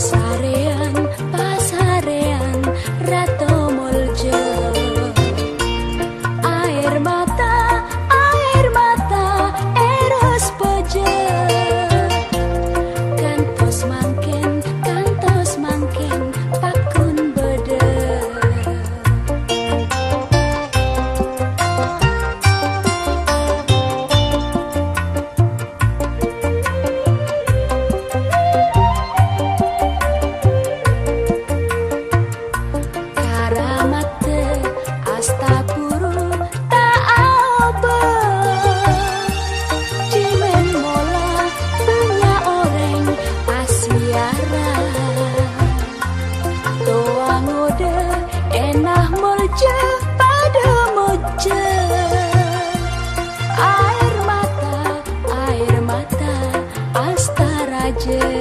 side. Jay.